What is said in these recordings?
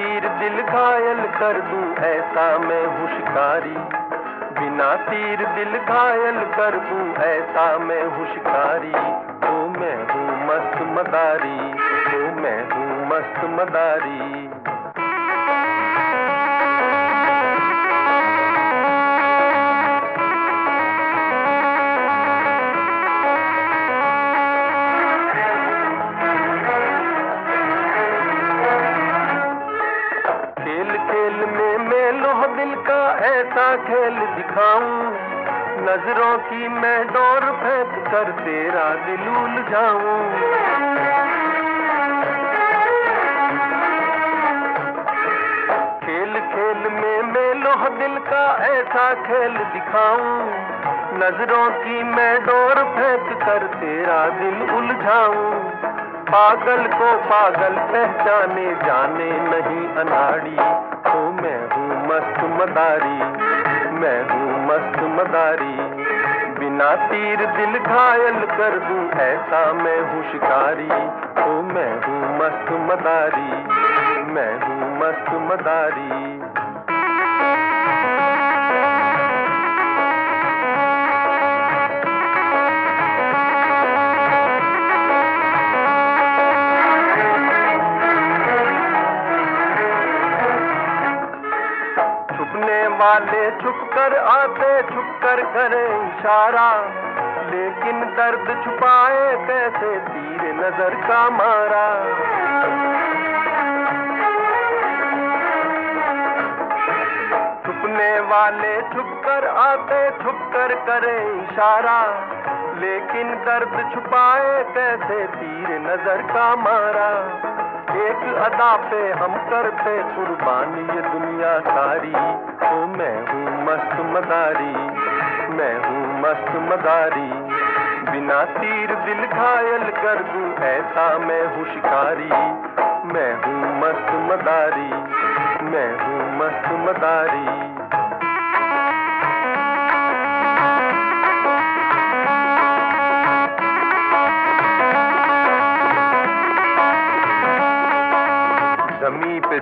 तीर दिल घायल कर दूँ, ऐसा मैं हुशकारी बिना तीर दिल घायल कर दूँ, ऐसा मैं हुशकारी तो मैं हूँ मस्त मदारी तो मैं हूँ मस्त मदारी। खेल दिखाऊँ। नज़रों की मैं डोर फेंक कर तेरा दिल उलझाऊं खेल खेल में मैं लोह दिल का ऐसा खेल दिखाऊँ। नज़रों की मैं डोर फेंक कर तेरा दिल उलझाऊं पागल को पागल पहचाने जाने नहीं अनाड़ी। तो मैं हूँ मस्त मदारी। मैं हूँ मस्त मदारी। बिना तीर दिल घायल कर दूँ, ऐसा मैं हूँ शिकारी। ओ, मैं हूँ मस्त मदारी। मैं हूँ मस्त मदारी। वाले छुप कर आते छुप कर करे इशारा। लेकिन दर्द छुपाए कैसे, तीर नज़र का मारा। छुपने वाले छुप कर आते छुप कर करे इशारा। लेकिन दर्द छुपाए कैसे, तीर नज़र का मारा। अदा पे हम करते कुर्बानी ये दुनिया सारी। तो मैं हूँ मस्त मदारी, मैं हूँ मस्त मदारी। बिना तीर दिल घायल कर दूँ ऐसा मैं हूँ शिकारी। मैं हूँ मस्त मदारी, मैं हूँ मस्त मदारी।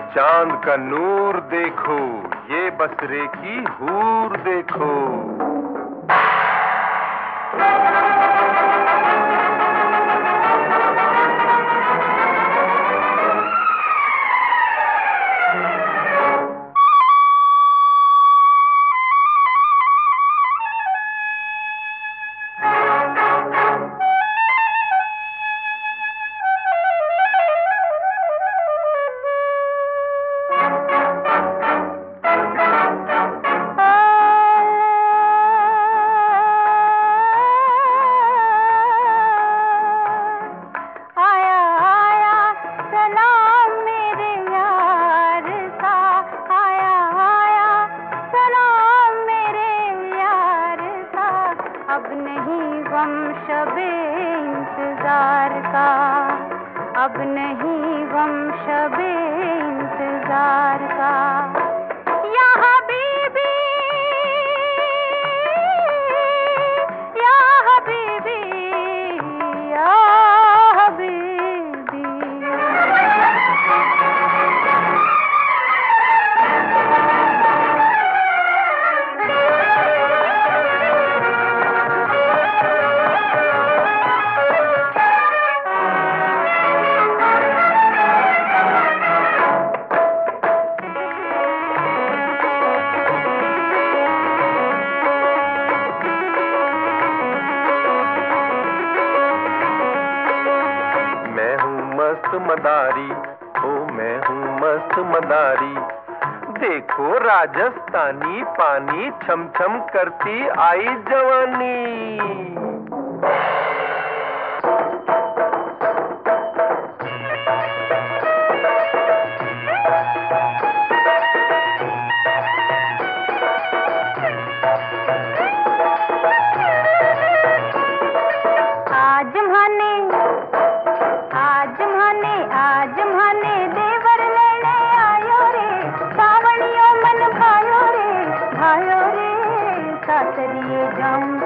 चाँद का नूर देखो ये बसरे की हूर देखो। अब नहीं वंश शबे इंतज़ार का। मदारी। ओ मैं हूँ मस्त मदारी। देखो राजस्थानी पानी छम छम करती आई जवानी। सासरिए जाऊं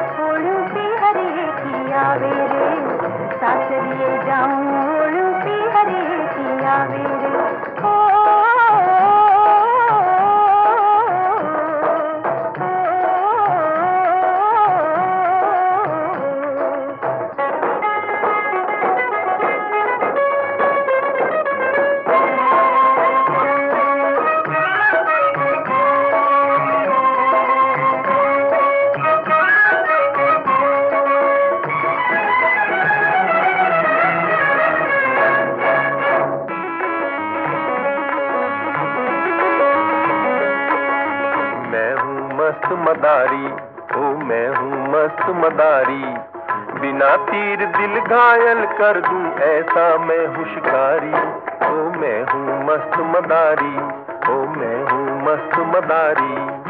मदारी, ओ मैं हूँ मस्त मदारी। बिना तीर दिल घायल कर दूँ, ऐसा मैं हुशकारी। ओ मैं हूँ मस्त मदारी, ओ मैं हूँ मस्त मदारी।